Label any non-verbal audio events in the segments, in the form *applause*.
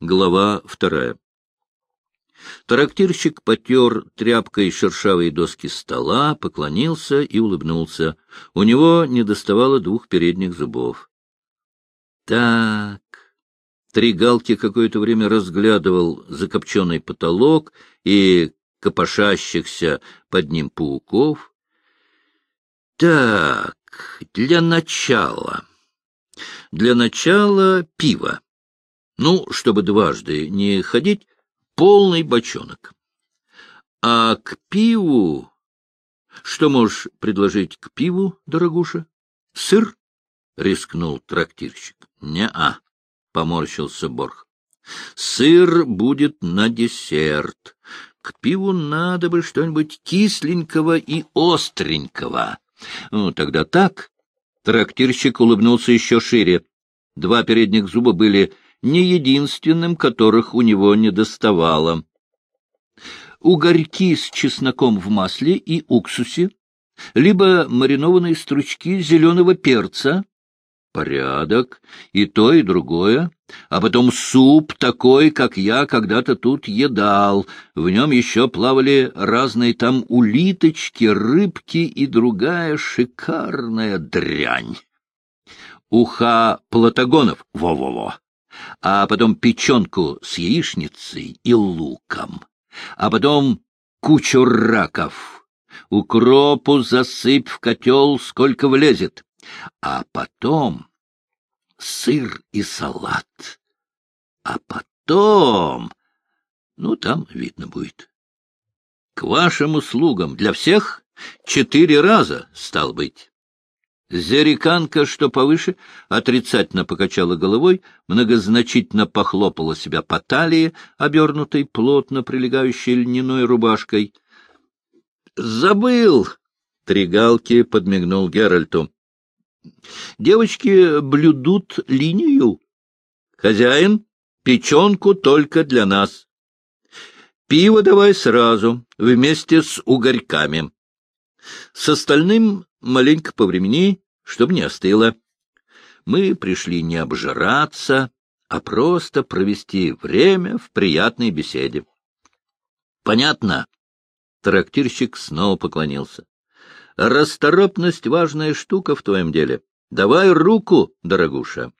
Глава вторая. Трактирщик потер тряпкой шершавые доски стола, поклонился и улыбнулся. У него недоставало двух передних зубов. Так. Три галки какое-то время разглядывал закопченный потолок и копошащихся под ним пауков. Так, для начала. Для начала пиво. Ну, чтобы дважды не ходить, полный бочонок. А к пиву... Что можешь предложить к пиву, дорогуша? Сыр? — рискнул трактирщик. — Не-а, — поморщился Борх. — Сыр будет на десерт. К пиву надо бы что-нибудь кисленького и остренького. Ну, тогда так. Трактирщик улыбнулся еще шире. Два передних зуба были не единственным, которых у него не доставало. Угорьки с чесноком в масле и уксусе, либо маринованные стручки зеленого перца, порядок, и то, и другое, а потом суп такой, как я когда-то тут едал, в нем еще плавали разные там улиточки, рыбки и другая шикарная дрянь. Уха платагонов, во-во-во, а потом печенку с яичницей и луком, а потом кучу раков. Укропу засыпь в котел, сколько влезет, а потом сыр и салат, а потом... Ну, там видно будет. К вашим услугам для всех четыре раза, стал быть. Зериканка, что повыше, отрицательно покачала головой, многозначительно похлопала себя по талии, обернутой плотно прилегающей льняной рубашкой. «Забыл!» — Тригалки подмигнул Геральту. «Девочки блюдут линию. Хозяин, печенку только для нас. Пиво давай сразу, вместе с угорьками. С остальным маленько повремени, чтобы не остыло. Мы пришли не обжираться, а просто провести время в приятной беседе. — Понятно. Трактирщик снова поклонился. — Расторопность — важная штука в твоем деле. Давай руку, дорогуша.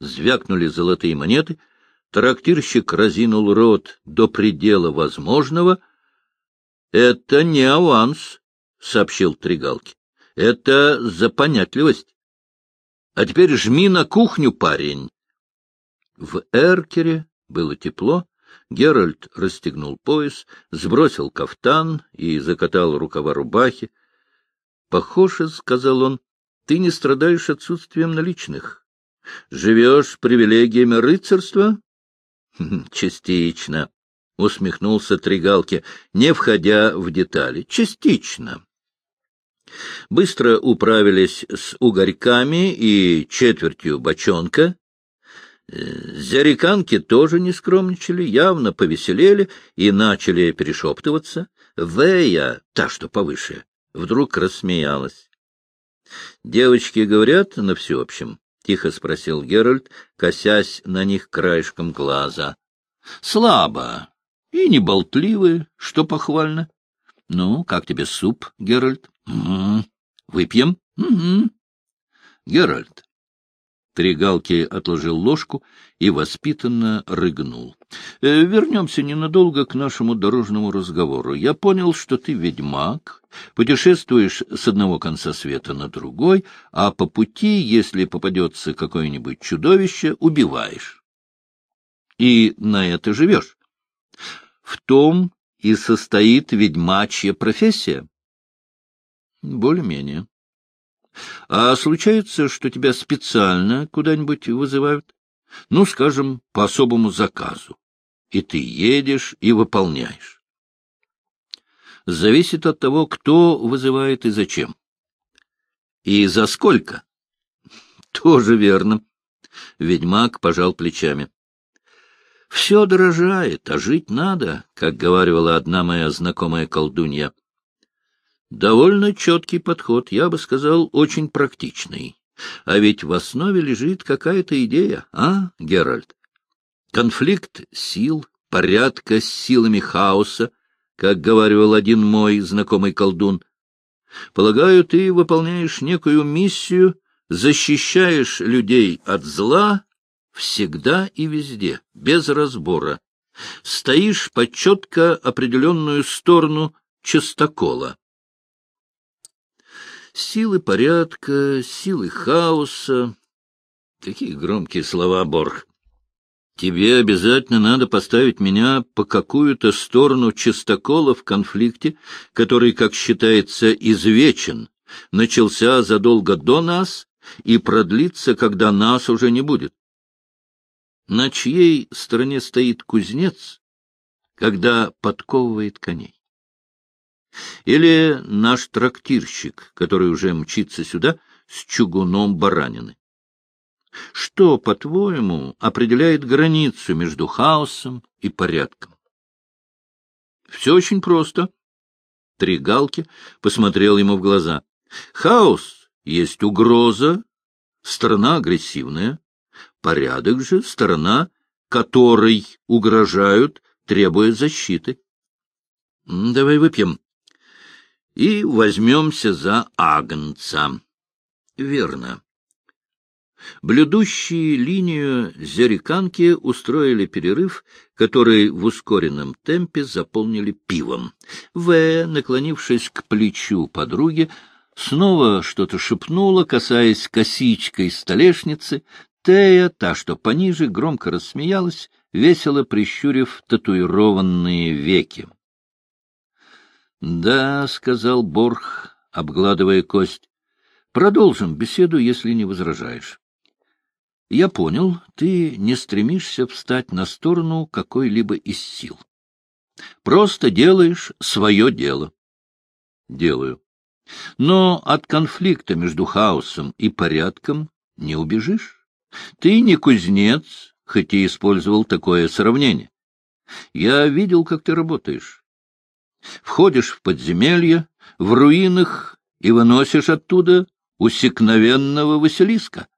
Звякнули золотые монеты. Трактирщик разинул рот до предела возможного. — Это не аванс, — сообщил Тригалки. — Это за понятливость. А теперь жми на кухню, парень. В Эркере было тепло. Геральт расстегнул пояс, сбросил кафтан и закатал рукава рубахи. — Похоже, — сказал он, — ты не страдаешь отсутствием наличных. Живешь привилегиями рыцарства? — Частично, — усмехнулся Тригалки, не входя в детали. — Частично. Быстро управились с угорьками и четвертью бочонка. Э, зяриканки тоже не скромничали, явно повеселели и начали перешептываться. Вэя, та, что повыше, вдруг рассмеялась. — Девочки говорят на всеобщем? — тихо спросил Геральт, косясь на них краешком глаза. — Слабо и не болтливые, что похвально. — Ну, как тебе суп, Геральт? Угу. Выпьем? Угу. Геральт. Тригалки отложил ложку и воспитанно рыгнул. «Э, — Вернемся ненадолго к нашему дорожному разговору. Я понял, что ты ведьмак, путешествуешь с одного конца света на другой, а по пути, если попадется какое-нибудь чудовище, убиваешь. И на это живешь. В том и состоит ведьмачья профессия. Более-менее. А случается, что тебя специально куда-нибудь вызывают? Ну, скажем, по особому заказу. И ты едешь и выполняешь. Зависит от того, кто вызывает и зачем. И за сколько? *laughs* Тоже верно. Ведьмак пожал плечами. Все дорожает, а жить надо, как говорила одна моя знакомая колдунья. Довольно четкий подход, я бы сказал, очень практичный. А ведь в основе лежит какая-то идея, а, Геральт? Конфликт сил, порядка с силами хаоса, как говаривал один мой знакомый колдун. Полагаю, ты выполняешь некую миссию, защищаешь людей от зла всегда и везде, без разбора. Стоишь по четко определенную сторону частокола. Силы порядка, силы хаоса. Какие громкие слова, Борг. Тебе обязательно надо поставить меня по какую-то сторону чистокола в конфликте, который, как считается, извечен, начался задолго до нас и продлится, когда нас уже не будет. На чьей стороне стоит кузнец, когда подковывает коней? Или наш трактирщик, который уже мчится сюда с чугуном баранины? Что, по-твоему, определяет границу между хаосом и порядком? Все очень просто. Три галки посмотрел ему в глаза. Хаос есть угроза, сторона агрессивная, порядок же сторона, которой угрожают, требуя защиты. Давай выпьем и возьмемся за агнца. Верно. Блюдущие линию зериканки устроили перерыв, который в ускоренном темпе заполнили пивом. В, наклонившись к плечу подруги, снова что-то шепнула, касаясь косичкой столешницы. Тея, та, что пониже, громко рассмеялась, весело прищурив татуированные веки. — Да, — сказал Борх, обгладывая кость, — продолжим беседу, если не возражаешь. Я понял, ты не стремишься встать на сторону какой-либо из сил. Просто делаешь свое дело. Делаю. Но от конфликта между хаосом и порядком не убежишь. Ты не кузнец, хоть и использовал такое сравнение. Я видел, как ты работаешь входишь в подземелье, в руинах и выносишь оттуда усекновенного Василиска.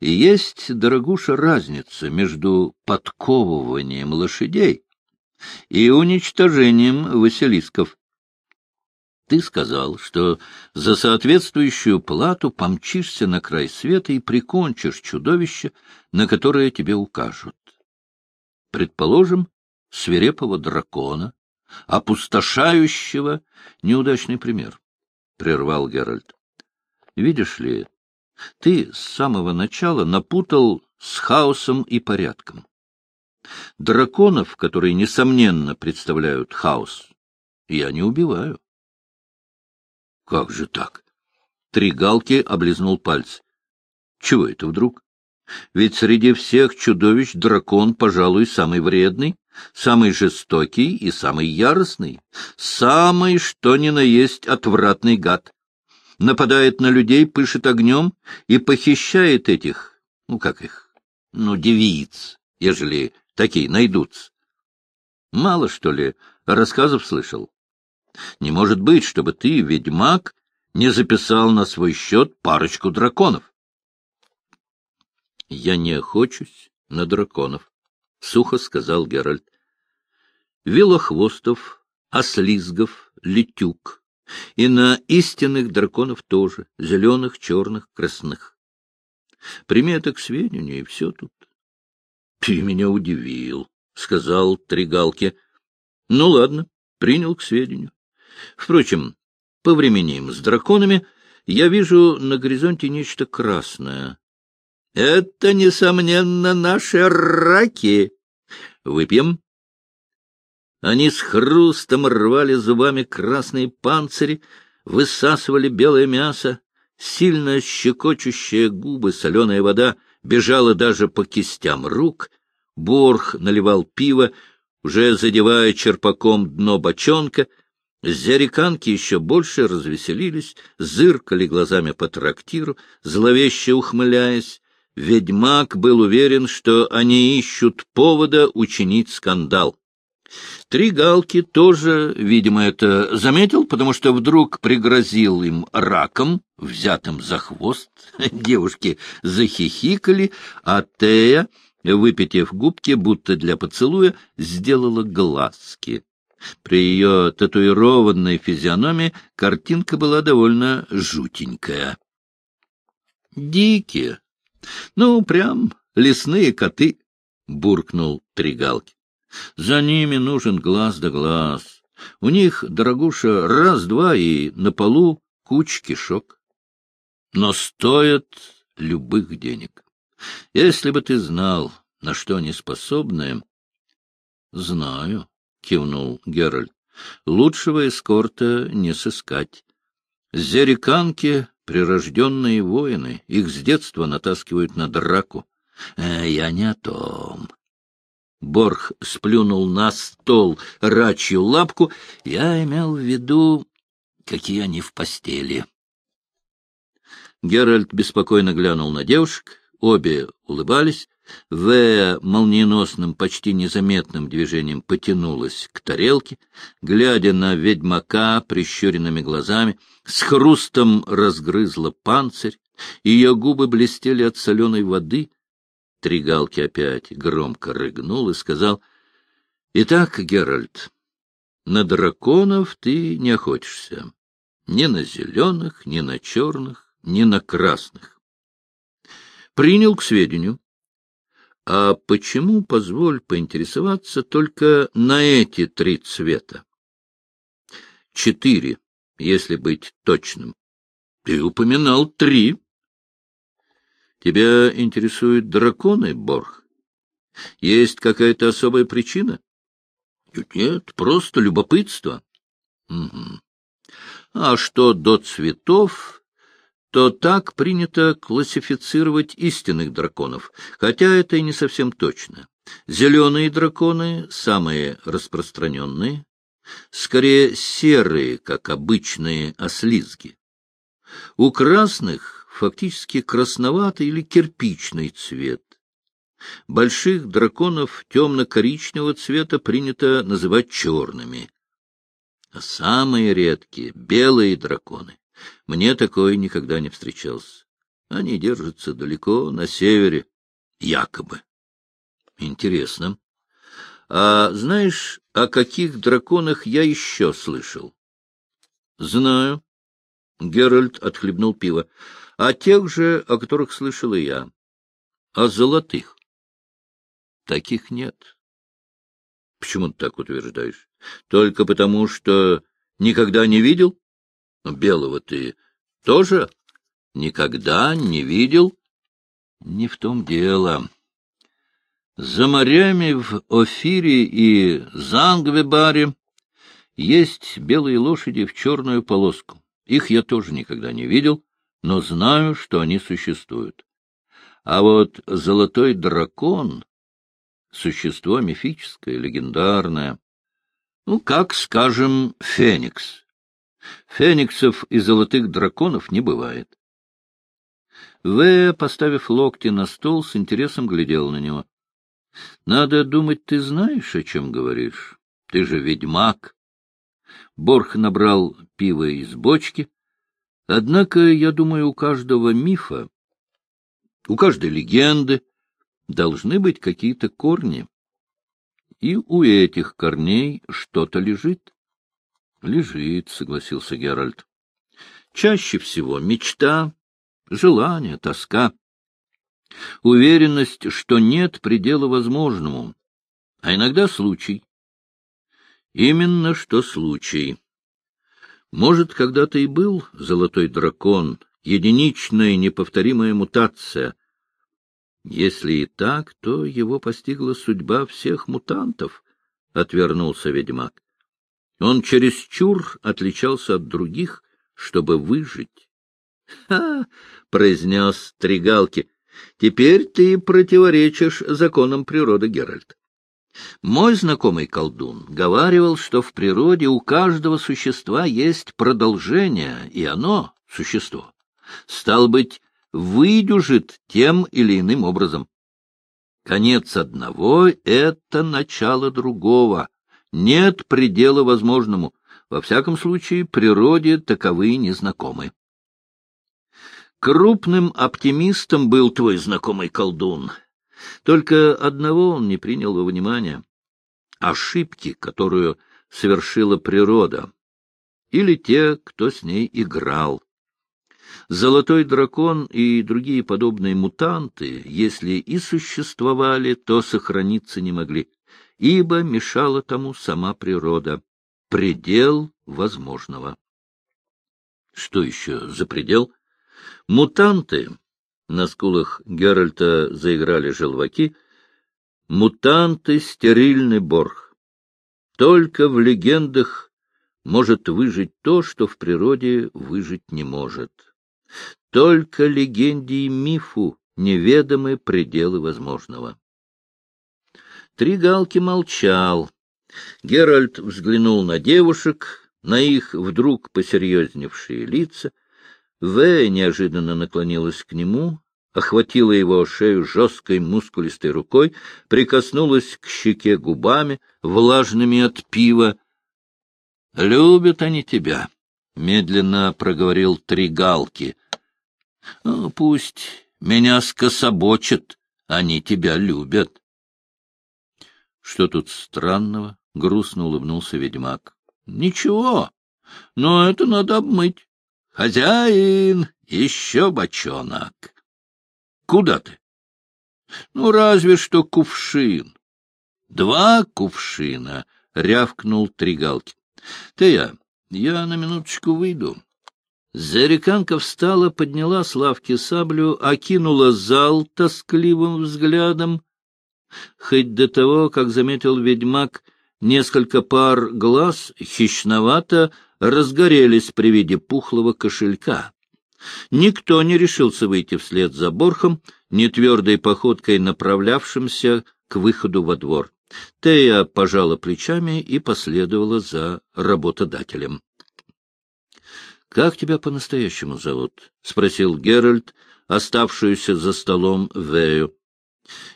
Есть, дорогуша, разница между подковыванием лошадей и уничтожением Василисков. Ты сказал, что за соответствующую плату помчишься на край света и прикончишь чудовище, на которое тебе укажут. Предположим, свирепого дракона, опустошающего неудачный пример, — прервал Геральт. — Видишь ли, ты с самого начала напутал с хаосом и порядком. Драконов, которые, несомненно, представляют хаос, я не убиваю. — Как же так? Три галки облизнул пальцы. — Чего это вдруг? Ведь среди всех чудовищ дракон, пожалуй, самый вредный, самый жестокий и самый яростный, самый, что ни на есть, отвратный гад. Нападает на людей, пышет огнем и похищает этих, ну как их, ну девиц, ежели такие найдутся. Мало, что ли, рассказов слышал? Не может быть, чтобы ты, ведьмак, не записал на свой счет парочку драконов. Я не охочусь на драконов. — сухо сказал Геральт. — Велохвостов, ослизгов, летюк. И на истинных драконов тоже, зеленых, черных, красных. Прими это к сведению, и все тут. — Ты меня удивил, — сказал Тригалки. — Ну, ладно, принял к сведению. Впрочем, повременим с драконами. Я вижу на горизонте нечто красное. Это, несомненно, наши раки. Выпьем. Они с хрустом рвали зубами красные панцири, высасывали белое мясо, сильно щекочущие губы, соленая вода бежала даже по кистям рук, Борх наливал пиво, уже задевая черпаком дно бочонка, Зяриканки еще больше развеселились, зыркали глазами по трактиру, зловеще ухмыляясь, Ведьмак был уверен, что они ищут повода учинить скандал. Три галки тоже, видимо, это заметил, потому что вдруг пригрозил им раком, взятым за хвост. *laughs* Девушки захихикали, а Тея выпитив губки, будто для поцелуя, сделала глазки. При ее татуированной физиономии картинка была довольно жутенькая. «Дикие! Ну, прям лесные коты!» — буркнул Тригалки. «За ними нужен глаз да глаз. У них, дорогуша, раз-два и на полу куч кишок. Но стоят любых денег. Если бы ты знал, на что они способны... — Знаю, — кивнул Геральт. — Лучшего эскорта не сыскать. Зериканки — прирожденные воины, их с детства натаскивают на драку. А я не о том. Борх сплюнул на стол рачью лапку. Я имел в виду, какие они в постели. Геральт беспокойно глянул на девушек, обе улыбались. Вэя молниеносным, почти незаметным движением потянулась к тарелке, глядя на ведьмака прищуренными глазами, с хрустом разгрызла панцирь, ее губы блестели от соленой воды. Тригалки опять громко рыгнул и сказал, — Итак, Геральт, на драконов ты не охотишься. Ни на зеленых, ни на черных, ни на красных. Принял к сведению. А почему, позволь поинтересоваться, только на эти три цвета? Четыре, если быть точным. Ты упоминал три. Тебя интересуют драконы, Борх? Есть какая-то особая причина? Нет, просто любопытство. Угу. А что до цветов, то так принято классифицировать истинных драконов, хотя это и не совсем точно. Зеленые драконы — самые распространенные, скорее серые, как обычные ослизги. У красных фактически красноватый или кирпичный цвет. Больших драконов темно-коричневого цвета принято называть черными. А самые редкие — белые драконы мне такое никогда не встречался. Они держатся далеко, на севере, якобы. Интересно. А знаешь, о каких драконах я еще слышал? Знаю. Геральт отхлебнул пиво. О тех же, о которых слышал и я. О золотых. Таких нет. Почему ты так утверждаешь? Только потому, что никогда не видел? Белого ты тоже никогда не видел? Не в том дело. За морями в Офире и Зангвебаре есть белые лошади в черную полоску. Их я тоже никогда не видел, но знаю, что они существуют. А вот золотой дракон — существо мифическое, легендарное. Ну, как, скажем, феникс. Фениксов и золотых драконов не бывает. В, поставив локти на стол, с интересом глядел на него. — Надо думать, ты знаешь, о чем говоришь. Ты же ведьмак. Борх набрал пиво из бочки. Однако, я думаю, у каждого мифа, у каждой легенды должны быть какие-то корни. И у этих корней что-то лежит. — Лежит, — согласился Геральт. — Чаще всего мечта, желание, тоска, уверенность, что нет предела возможному, а иногда случай. Именно что случай. Может, когда-то и был золотой дракон, единичная неповторимая мутация. Если и так, то его постигла судьба всех мутантов, — отвернулся ведьмак. Он чересчур отличался от других, чтобы выжить. — Ха! — произнес Тригалки. — Теперь ты противоречишь законам природы, Геральт. Мой знакомый колдун говаривал, что в природе у каждого существа есть продолжение, и оно, существо, стал быть, выдюжит тем или иным образом. Конец одного — это начало другого. Нет предела возможному. Во всяком случае, природе таковые незнакомы. Крупным оптимистом был твой знакомый колдун. Только одного он не принял во внимание — ошибки, которую совершила природа, или те, кто с ней играл. Золотой дракон и другие подобные мутанты, если и существовали, то сохраниться не могли, ибо мешала тому сама природа, предел возможного. Что еще за предел? Мутанты. На скулах Геральта заиграли желваки. Мутанты — стерильный борг. Только в легендах может выжить то, что в природе выжить не может. Только легенде и мифу неведомы пределы возможного. Три галки молчал. Геральт взглянул на девушек, на их вдруг посерьезневшие лица. В неожиданно наклонилась к нему, охватила его шею жесткой мускулистой рукой, прикоснулась к щеке губами, влажными от пива. — Любят они тебя, — медленно проговорил три галки. «Ну, — Пусть меня скособочат, они тебя любят. — Что тут странного? — грустно улыбнулся ведьмак. — Ничего, но это надо обмыть. Хозяин, еще бочонок. — Куда ты? — Ну, разве что кувшин. — Два кувшина, — рявкнул Тригалки. — Ты я, я на минуточку выйду. Зареканка встала, подняла с лавки саблю, окинула зал тоскливым взглядом. Хоть до того, как заметил ведьмак, несколько пар глаз хищновато разгорелись при виде пухлого кошелька. Никто не решился выйти вслед за Борхом, нетвердой походкой направлявшимся к выходу во двор. Тея пожала плечами и последовала за работодателем. — Как тебя по-настоящему зовут? — спросил Геральт, оставшуюся за столом Вею.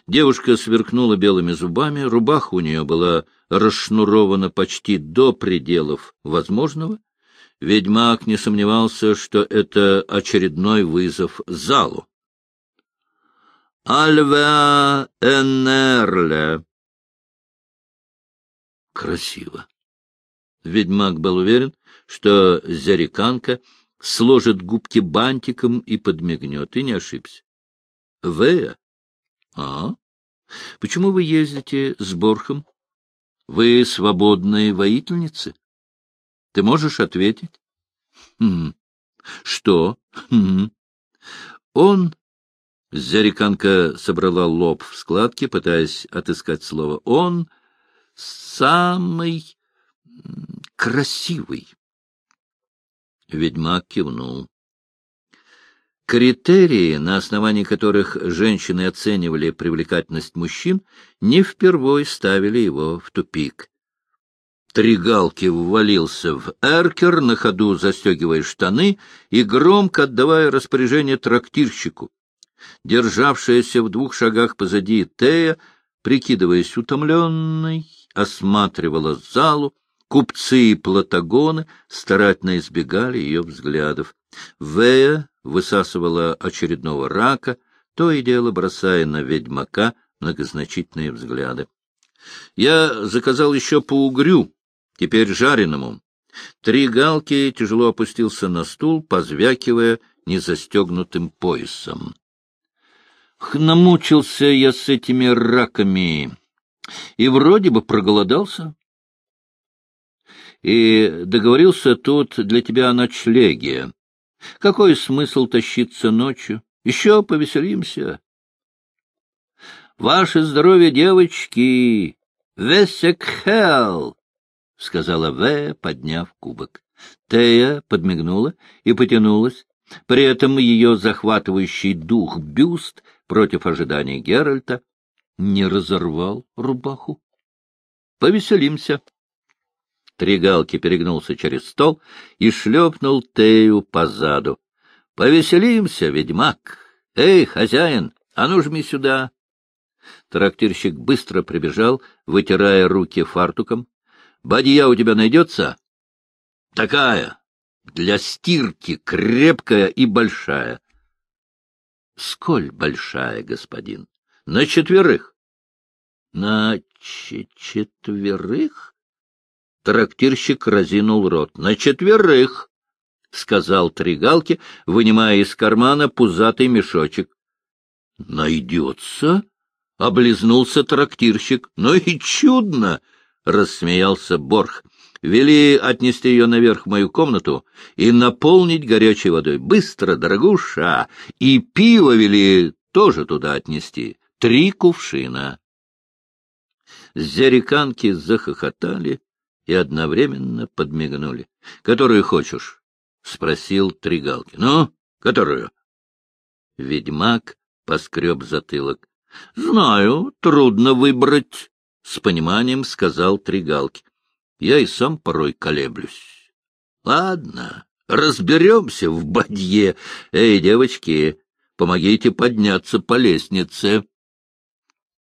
Девушка сверкнула белыми зубами, рубаха у нее была расшнурована почти до пределов возможного. Ведьмак не сомневался, что это очередной вызов залу. «Альвеа Энерле». Красиво. Ведьмак был уверен, что Зериканка сложит губки бантиком и подмигнет, и не ошибся. — Вэя? — А? Почему вы ездите с Борхом? Вы свободные воительницы? Ты можешь ответить? Хм. Что? Хм. Он... Зериканка собрала лоб в складки, пытаясь отыскать слово. Он самый красивый. Ведьмак кивнул. Критерии, на основании которых женщины оценивали привлекательность мужчин, не впервой ставили его в тупик. Тригалки ввалился в эркер, на ходу застегивая штаны и громко отдавая распоряжение трактирщику. Державшаяся в двух шагах позади Тея, прикидываясь утомленной, осматривала залу, Купцы и платагоны старательно избегали ее взглядов. Вея высасывала очередного рака, то и дело бросая на ведьмака многозначительные взгляды. Я заказал еще по угрю, теперь жареному. Три галки тяжело опустился на стул, позвякивая незастегнутым поясом. Намучился я с этими раками и вроде бы проголодался и договорился тут для тебя о ночлеге. Какой смысл тащиться ночью? Еще повеселимся. — Ваше здоровье, девочки! Весекхел! — сказала В, подняв кубок. Тея подмигнула и потянулась. При этом ее захватывающий дух бюст против ожиданий Геральта не разорвал рубаху. — Повеселимся! Тригалки перегнулся через стол и шлепнул Тею по заду. — Повеселимся, ведьмак! Эй, хозяин, а ну жми сюда! Трактирщик быстро прибежал, вытирая руки фартуком. — Бадья у тебя найдется? — Такая, для стирки, крепкая и большая. — Сколь большая, господин? На четверых. На четверых? Трактирщик разинул рот. На четверых, — сказал Тригалки, вынимая из кармана пузатый мешочек. — Найдется? — облизнулся трактирщик. — Ну и чудно! — рассмеялся Борх. — Вели отнести ее наверх в мою комнату и наполнить горячей водой. Быстро, дорогуша! И пиво вели тоже туда отнести. Три кувшина. Зериканки захохотали и одновременно подмигнули. — Которую хочешь? — спросил Тригалки. — Ну, которую? Ведьмак поскреб затылок. — Знаю, трудно выбрать, — с пониманием сказал Тригалки. — Я и сам порой колеблюсь. — Ладно, разберемся в бадье. Эй, девочки, помогите подняться по лестнице.